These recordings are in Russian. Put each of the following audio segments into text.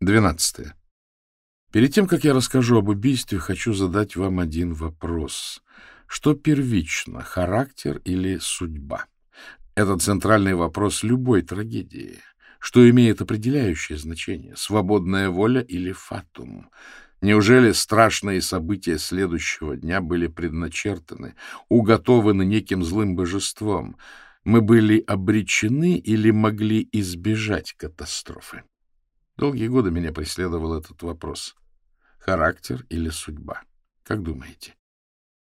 Двенадцатое. Перед тем, как я расскажу об убийстве, хочу задать вам один вопрос. Что первично, характер или судьба? Это центральный вопрос любой трагедии. Что имеет определяющее значение, свободная воля или фатум? Неужели страшные события следующего дня были предначертаны, уготованы неким злым божеством? Мы были обречены или могли избежать катастрофы? Долгие годы меня преследовал этот вопрос. Характер или судьба? Как думаете?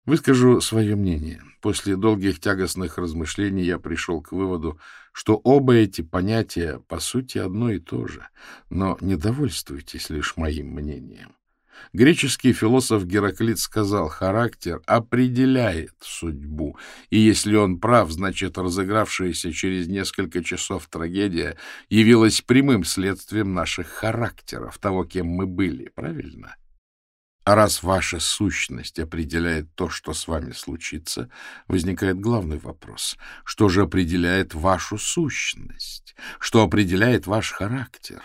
Выскажу свое мнение. После долгих тягостных размышлений я пришел к выводу, что оба эти понятия, по сути, одно и то же, но не довольствуйтесь лишь моим мнением. Греческий философ Гераклит сказал, характер определяет судьбу, и если он прав, значит, разыгравшаяся через несколько часов трагедия явилась прямым следствием наших характеров, того, кем мы были, правильно? А раз ваша сущность определяет то, что с вами случится, возникает главный вопрос. Что же определяет вашу сущность? Что определяет ваш характер?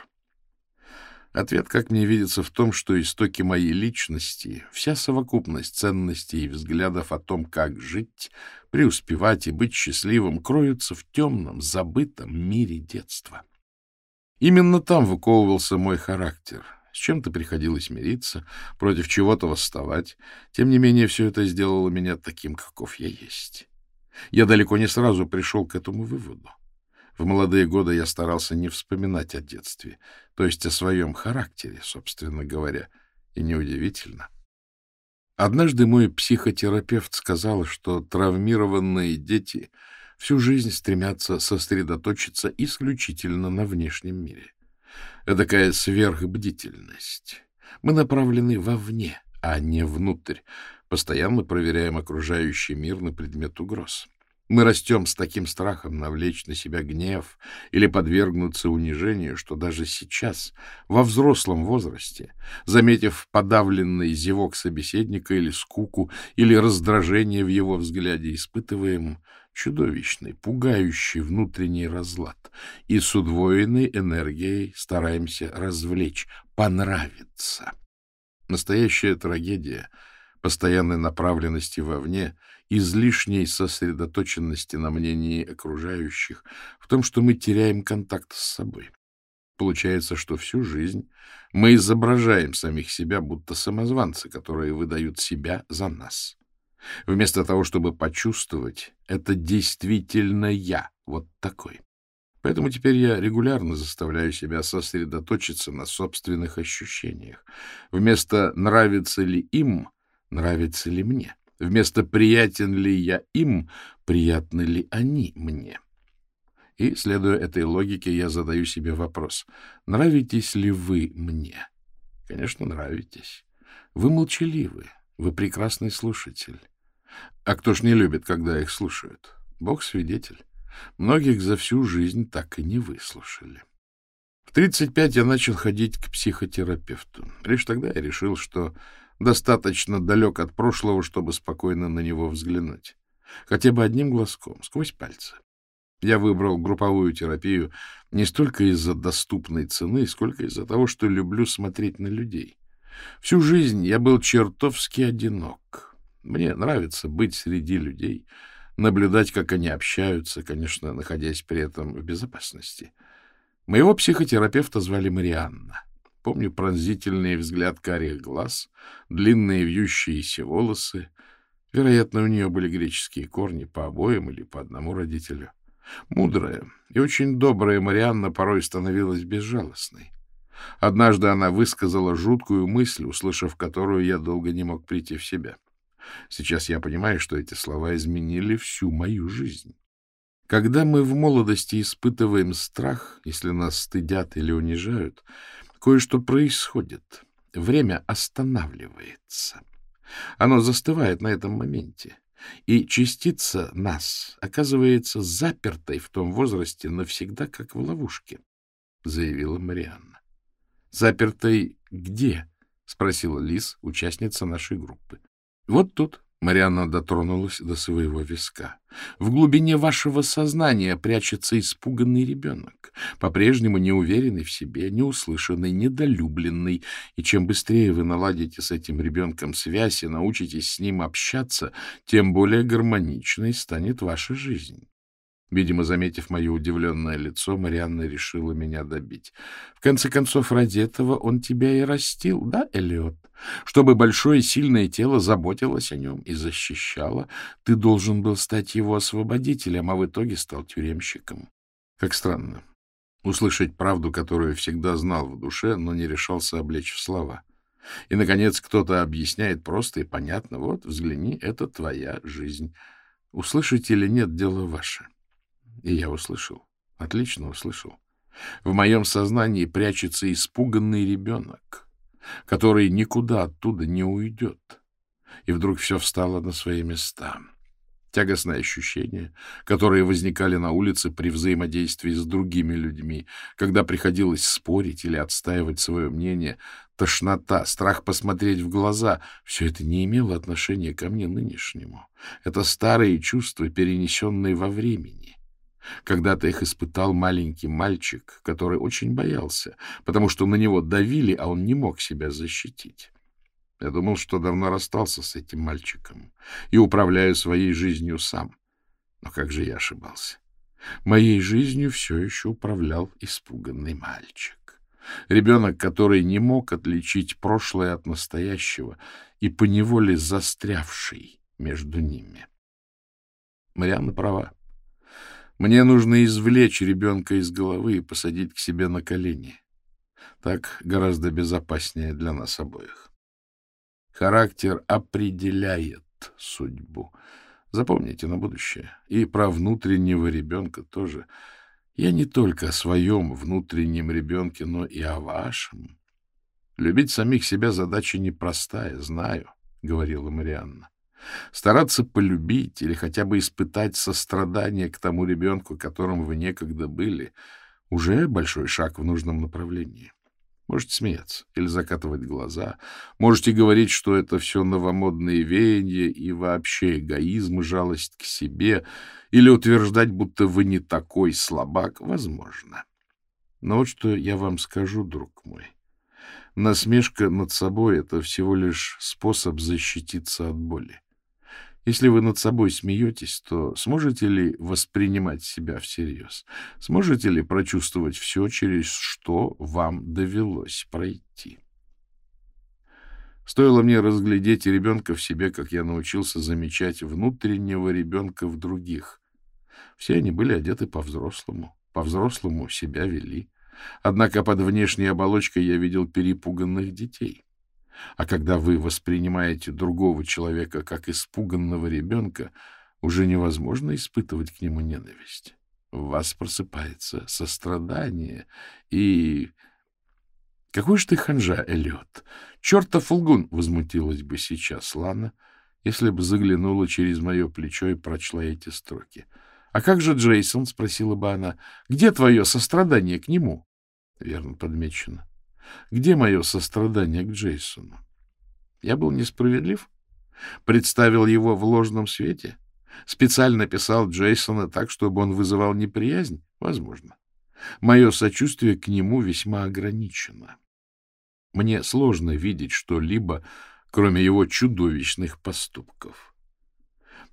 Ответ, как мне видится, в том, что истоки моей личности, вся совокупность ценностей и взглядов о том, как жить, преуспевать и быть счастливым, кроются в темном, забытом мире детства. Именно там выковывался мой характер. С чем-то приходилось мириться, против чего-то восставать. Тем не менее, все это сделало меня таким, каков я есть. Я далеко не сразу пришел к этому выводу. В молодые годы я старался не вспоминать о детстве, то есть о своем характере, собственно говоря, и неудивительно. Однажды мой психотерапевт сказал, что травмированные дети всю жизнь стремятся сосредоточиться исключительно на внешнем мире. Эдакая сверхбдительность. Мы направлены вовне, а не внутрь, постоянно проверяем окружающий мир на предмет угроз. Мы растем с таким страхом навлечь на себя гнев или подвергнуться унижению, что даже сейчас, во взрослом возрасте, заметив подавленный зевок собеседника или скуку, или раздражение в его взгляде, испытываем чудовищный, пугающий внутренний разлад и с удвоенной энергией стараемся развлечь, понравиться. Настоящая трагедия постоянной направленности вовне — излишней сосредоточенности на мнении окружающих, в том, что мы теряем контакт с собой. Получается, что всю жизнь мы изображаем самих себя, будто самозванцы, которые выдают себя за нас. Вместо того, чтобы почувствовать, это действительно я, вот такой. Поэтому теперь я регулярно заставляю себя сосредоточиться на собственных ощущениях. Вместо «нравится ли им», «нравится ли мне». Вместо «приятен ли я им», «приятны ли они мне». И, следуя этой логике, я задаю себе вопрос. Нравитесь ли вы мне? Конечно, нравитесь. Вы молчаливы, вы прекрасный слушатель. А кто ж не любит, когда их слушают? Бог свидетель. Многих за всю жизнь так и не выслушали. В 35 я начал ходить к психотерапевту. Лишь тогда я решил, что достаточно далек от прошлого, чтобы спокойно на него взглянуть. Хотя бы одним глазком, сквозь пальцы. Я выбрал групповую терапию не столько из-за доступной цены, сколько из-за того, что люблю смотреть на людей. Всю жизнь я был чертовски одинок. Мне нравится быть среди людей, наблюдать, как они общаются, конечно, находясь при этом в безопасности. Моего психотерапевта звали Марианна. Помню пронзительный взгляд карих глаз, длинные вьющиеся волосы. Вероятно, у нее были греческие корни по обоим или по одному родителю. Мудрая и очень добрая Марианна порой становилась безжалостной. Однажды она высказала жуткую мысль, услышав которую я долго не мог прийти в себя. Сейчас я понимаю, что эти слова изменили всю мою жизнь. Когда мы в молодости испытываем страх, если нас стыдят или унижают, Кое-что происходит. Время останавливается. Оно застывает на этом моменте. И частица нас оказывается запертой в том возрасте навсегда, как в ловушке, — заявила Марианна. — Запертой где? — спросила Лис, участница нашей группы. — Вот тут, Марианна дотронулась до своего виска. В глубине вашего сознания прячется испуганный ребенок, по-прежнему неуверенный в себе, неуслышанный, недолюбленный. И чем быстрее вы наладите с этим ребенком связь и научитесь с ним общаться, тем более гармоничной станет ваша жизнь. Видимо, заметив мое удивленное лицо, Марианна решила меня добить. В конце концов, ради этого он тебя и растил, да, Элиот? Чтобы большое сильное тело заботилось о нем и защищало, ты должен был стать его освободителем, а в итоге стал тюремщиком. Как странно. Услышать правду, которую всегда знал в душе, но не решался облечь в слова. И, наконец, кто-то объясняет просто и понятно. Вот, взгляни, это твоя жизнь. Услышать или нет, дело ваше. И я услышал. Отлично услышал. В моем сознании прячется испуганный ребенок, который никуда оттуда не уйдет. И вдруг все встало на свои места. Тягостные ощущения, которые возникали на улице при взаимодействии с другими людьми, когда приходилось спорить или отстаивать свое мнение, тошнота, страх посмотреть в глаза — все это не имело отношения ко мне нынешнему. Это старые чувства, перенесенные во времени. Когда-то их испытал маленький мальчик, который очень боялся, потому что на него давили, а он не мог себя защитить. Я думал, что давно расстался с этим мальчиком и управляю своей жизнью сам. Но как же я ошибался? Моей жизнью все еще управлял испуганный мальчик. Ребенок, который не мог отличить прошлое от настоящего и поневоле застрявший между ними. Марианна права. Мне нужно извлечь ребенка из головы и посадить к себе на колени. Так гораздо безопаснее для нас обоих. Характер определяет судьбу. Запомните на будущее. И про внутреннего ребенка тоже. Я не только о своем внутреннем ребенке, но и о вашем. Любить самих себя задача непростая, знаю, — говорила Марианна. Стараться полюбить или хотя бы испытать сострадание к тому ребенку, которым вы некогда были, уже большой шаг в нужном направлении. Можете смеяться или закатывать глаза, можете говорить, что это все новомодные веяния и вообще эгоизм жалость к себе, или утверждать, будто вы не такой слабак, возможно. Но вот что я вам скажу, друг мой. Насмешка над собой — это всего лишь способ защититься от боли. Если вы над собой смеетесь, то сможете ли воспринимать себя всерьез? Сможете ли прочувствовать все, через что вам довелось пройти? Стоило мне разглядеть ребенка в себе, как я научился замечать внутреннего ребенка в других. Все они были одеты по-взрослому, по-взрослому себя вели. Однако под внешней оболочкой я видел перепуганных детей. А когда вы воспринимаете другого человека как испуганного ребенка, уже невозможно испытывать к нему ненависть. В вас просыпается сострадание и... Какой же ты ханжа, Эллиот! Чертов лгун! — возмутилась бы сейчас Лана, если бы заглянула через мое плечо и прочла эти строки. — А как же Джейсон? — спросила бы она. — Где твое сострадание к нему? — Верно подмечено. Где мое сострадание к Джейсону? Я был несправедлив? Представил его в ложном свете? Специально писал Джейсона так, чтобы он вызывал неприязнь? Возможно. Мое сочувствие к нему весьма ограничено. Мне сложно видеть что-либо, кроме его чудовищных поступков.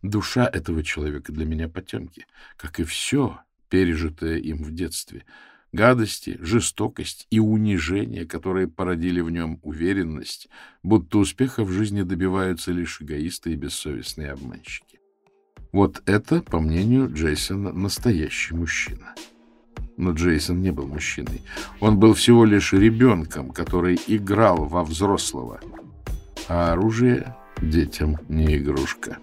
Душа этого человека для меня потемки, как и все, пережитое им в детстве — гадости, жестокость и унижение, которые породили в нем уверенность, будто успеха в жизни добиваются лишь эгоисты и бессовестные обманщики. Вот это, по мнению Джейсона, настоящий мужчина. Но Джейсон не был мужчиной. Он был всего лишь ребенком, который играл во взрослого. А оружие детям не игрушка.